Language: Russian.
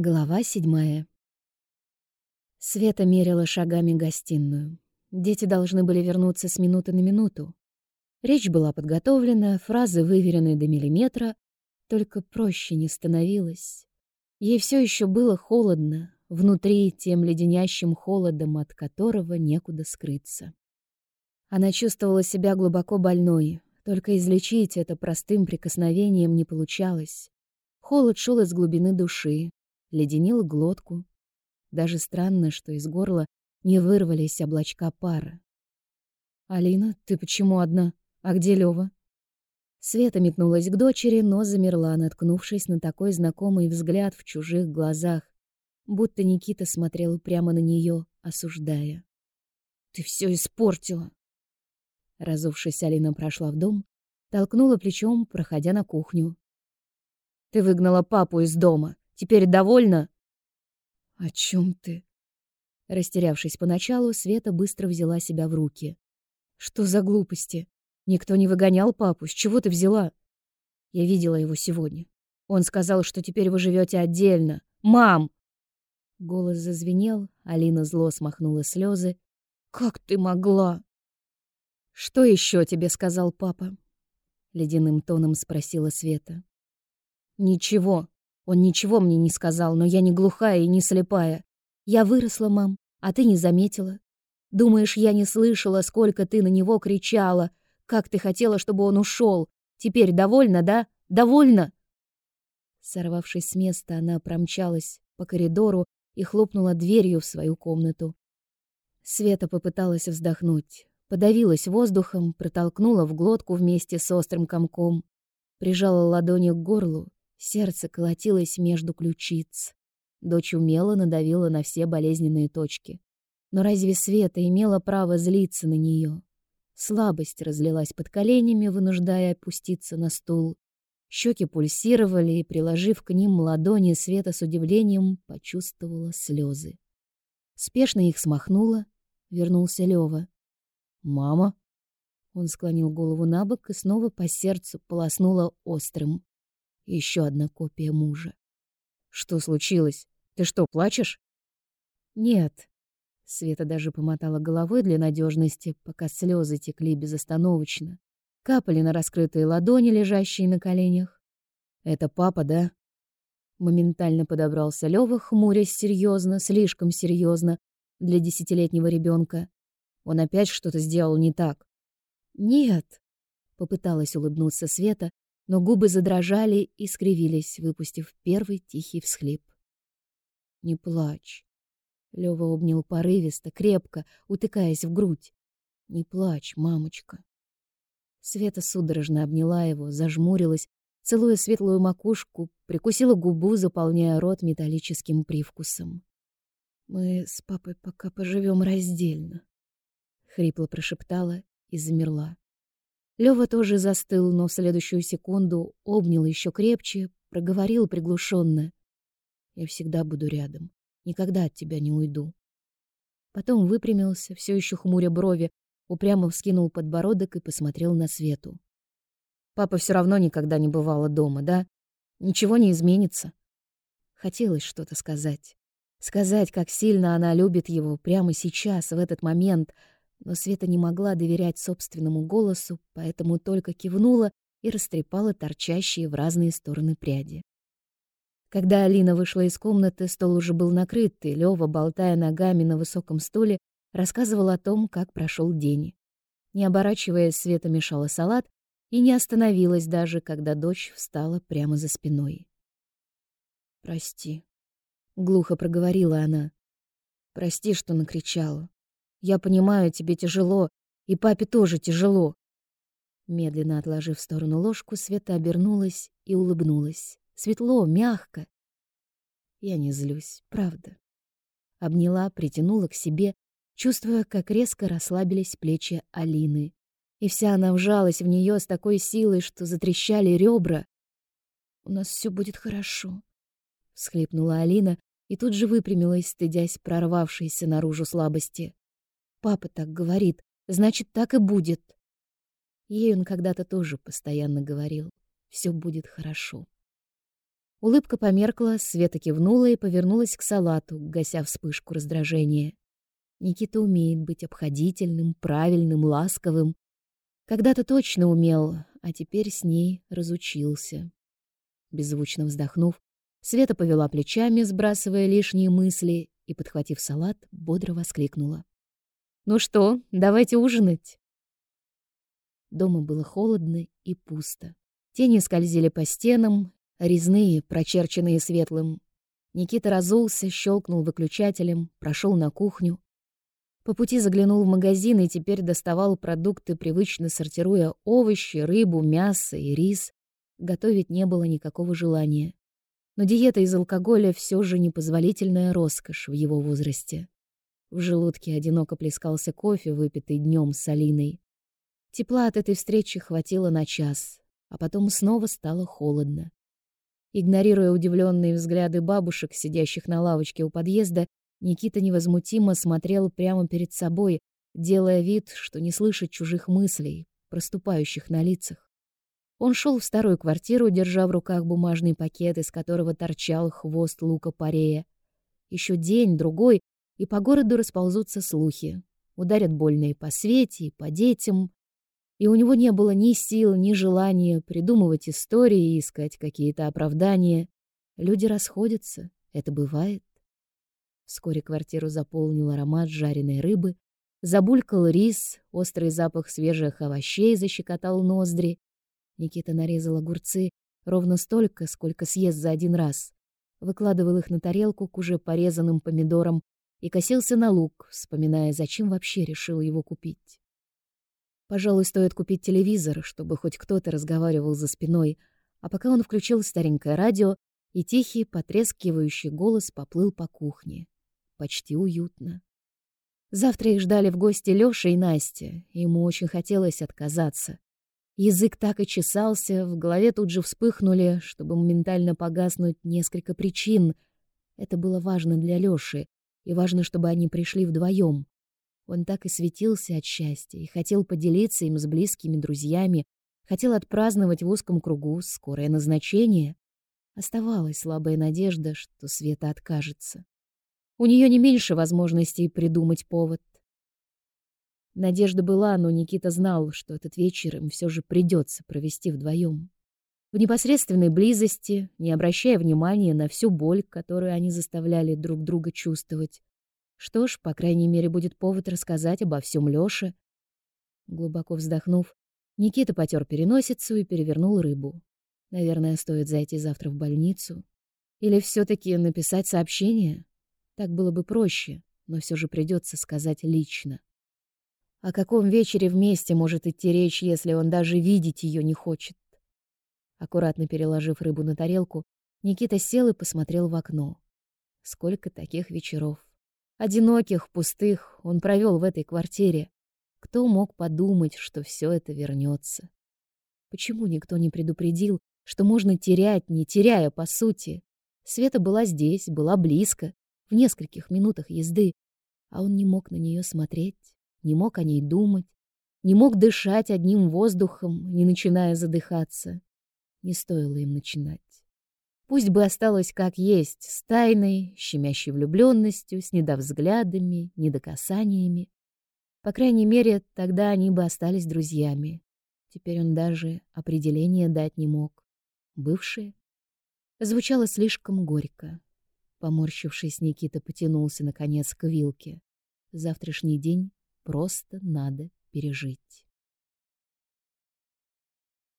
Глава седьмая. Света мерила шагами гостиную. Дети должны были вернуться с минуты на минуту. Речь была подготовлена, фразы выверены до миллиметра, только проще не становилось. Ей все еще было холодно, внутри тем леденящим холодом, от которого некуда скрыться. Она чувствовала себя глубоко больной, только излечить это простым прикосновением не получалось. Холод шел из глубины души, леденил глотку. Даже странно, что из горла не вырвались облачка пара. «Алина, ты почему одна? А где Лёва?» Света метнулась к дочери, но замерла, наткнувшись на такой знакомый взгляд в чужих глазах, будто Никита смотрел прямо на нее, осуждая. «Ты все испортила!» Разувшись, Алина прошла в дом, толкнула плечом, проходя на кухню. «Ты выгнала папу из дома. Теперь довольна?» «О чем ты?» Растерявшись поначалу, Света быстро взяла себя в руки. «Что за глупости? Никто не выгонял папу. С чего ты взяла?» Я видела его сегодня. Он сказал, что теперь вы живете отдельно. «Мам!» Голос зазвенел, Алина зло смахнула слезы. «Как ты могла?» «Что еще тебе сказал папа?» Ледяным тоном спросила Света. «Ничего. Он ничего мне не сказал, но я не глухая и не слепая. Я выросла, мам, а ты не заметила. Думаешь, я не слышала, сколько ты на него кричала, как ты хотела, чтобы он ушел. Теперь довольна, да? Довольна?» Сорвавшись с места, она промчалась по коридору и хлопнула дверью в свою комнату. Света попыталась вздохнуть, подавилась воздухом, протолкнула в глотку вместе с острым комком, прижала ладони к горлу, сердце колотилось между ключиц. Дочь умело надавила на все болезненные точки. Но разве Света имела право злиться на нее? Слабость разлилась под коленями, вынуждая опуститься на стул. Щеки пульсировали, и, приложив к ним ладони, Света с удивлением почувствовала слезы. Спешно их смахнула, вернулся Лева. «Мама?» Он склонил голову на бок и снова по сердцу полоснула острым. Еще одна копия мужа. «Что случилось? Ты что, плачешь?» «Нет». Света даже помотала головой для надежности, пока слезы текли безостановочно. Капали на раскрытые ладони, лежащие на коленях. «Это папа, да?» Моментально подобрался Лёва, хмурясь серьезно, слишком серьезно для десятилетнего ребенка. Он опять что-то сделал не так. «Нет», — попыталась улыбнуться Света, но губы задрожали и скривились, выпустив первый тихий всхлип. «Не плачь». Лёва обнял порывисто, крепко, утыкаясь в грудь. «Не плачь, мамочка». Света судорожно обняла его, зажмурилась, целуя светлую макушку, прикусила губу, заполняя рот металлическим привкусом. «Мы с папой пока поживем раздельно», хрипло прошептала и замерла. Лёва тоже застыл, но в следующую секунду обнял еще крепче, проговорил приглушенно: "Я всегда буду рядом, никогда от тебя не уйду". Потом выпрямился, все еще хмуря брови, упрямо вскинул подбородок и посмотрел на Свету. Папа все равно никогда не бывало дома, да? Ничего не изменится. Хотелось что-то сказать. Сказать, как сильно она любит его прямо сейчас, в этот момент, но Света не могла доверять собственному голосу, поэтому только кивнула и растрепала торчащие в разные стороны пряди. Когда Алина вышла из комнаты, стол уже был накрыт, и Лёва, болтая ногами на высоком стуле, рассказывал о том, как прошел день. Не оборачиваясь, Света мешала салат и не остановилась даже, когда дочь встала прямо за спиной. «Прости», — глухо проговорила она. «Прости, что накричала. Я понимаю, тебе тяжело, и папе тоже тяжело. Медленно отложив в сторону ложку, Света обернулась и улыбнулась. Светло, мягко. Я не злюсь, правда. Обняла, притянула к себе, чувствуя, как резко расслабились плечи Алины. И вся она вжалась в нее с такой силой, что затрещали ребра. «У нас все будет хорошо», — всхлипнула Алина и тут же выпрямилась, стыдясь прорвавшейся наружу слабости. Папа так говорит, значит, так и будет. Ей он когда-то тоже постоянно говорил, все будет хорошо. Улыбка померкла, Света кивнула и повернулась к салату, гася вспышку раздражения. Никита умеет быть обходительным, правильным, ласковым. Когда-то точно умел, а теперь с ней разучился. Беззвучно вздохнув, Света повела плечами, сбрасывая лишние мысли, и, подхватив салат, бодро воскликнула. «Ну что, давайте ужинать?» Дома было холодно и пусто. Тени скользили по стенам, резные, прочерченные светлым. Никита разулся, щелкнул выключателем, прошел на кухню. По пути заглянул в магазин и теперь доставал продукты, привычно сортируя овощи, рыбу, мясо и рис. Готовить не было никакого желания. Но диета из алкоголя все же непозволительная роскошь в его возрасте. В желудке одиноко плескался кофе, выпитый днем с Алиной. Тепла от этой встречи хватило на час, а потом снова стало холодно. Игнорируя удивленные взгляды бабушек, сидящих на лавочке у подъезда, Никита невозмутимо смотрел прямо перед собой, делая вид, что не слышит чужих мыслей, проступающих на лицах. Он шел в старую квартиру, держа в руках бумажный пакет, из которого торчал хвост лука-порея. Еще день, другой, и по городу расползутся слухи. Ударят больно и по свете, и по детям. И у него не было ни сил, ни желания придумывать истории и искать какие-то оправдания. Люди расходятся, это бывает. Вскоре квартиру заполнил аромат жареной рыбы, забулькал рис, острый запах свежих овощей защекотал ноздри. Никита нарезал огурцы ровно столько, сколько съест за один раз. Выкладывал их на тарелку к уже порезанным помидорам и косился на лук, вспоминая, зачем вообще решил его купить. Пожалуй, стоит купить телевизор, чтобы хоть кто-то разговаривал за спиной, а пока он включил старенькое радио, и тихий, потрескивающий голос поплыл по кухне почти уютно. Завтра их ждали в гости Лёша и Настя, ему очень хотелось отказаться. Язык так и чесался, в голове тут же вспыхнули, чтобы моментально погаснуть несколько причин. Это было важно для Лёши, и важно, чтобы они пришли вдвоем. Он так и светился от счастья и хотел поделиться им с близкими друзьями, хотел отпраздновать в узком кругу скорое назначение. Оставалась слабая надежда, что Света откажется. У нее не меньше возможностей придумать повод. Надежда была, но Никита знал, что этот вечер им все же придется провести вдвоем. В непосредственной близости, не обращая внимания на всю боль, которую они заставляли друг друга чувствовать. Что ж, по крайней мере, будет повод рассказать обо всем Лёше. Глубоко вздохнув, Никита потер переносицу и перевернул рыбу. Наверное, стоит зайти завтра в больницу. Или все таки написать сообщение? Так было бы проще, но все же придется сказать лично. О каком вечере вместе может идти речь, если он даже видеть ее не хочет? Аккуратно переложив рыбу на тарелку, Никита сел и посмотрел в окно. Сколько таких вечеров. Одиноких, пустых он провел в этой квартире. Кто мог подумать, что все это вернется? Почему никто не предупредил, что можно терять, не теряя по сути? Света была здесь, была близко, в нескольких минутах езды, а он не мог на нее смотреть, не мог о ней думать, не мог дышать одним воздухом, не начиная задыхаться. Не стоило им начинать. Пусть бы осталось как есть, с тайной, щемящей влюбленностью, с недовзглядами, недокасаниями. По крайней мере, тогда они бы остались друзьями. Теперь он даже определение дать не мог. Бывшие? Звучало слишком горько. Поморщившись, Никита потянулся, наконец, к вилке. Завтрашний день просто надо пережить.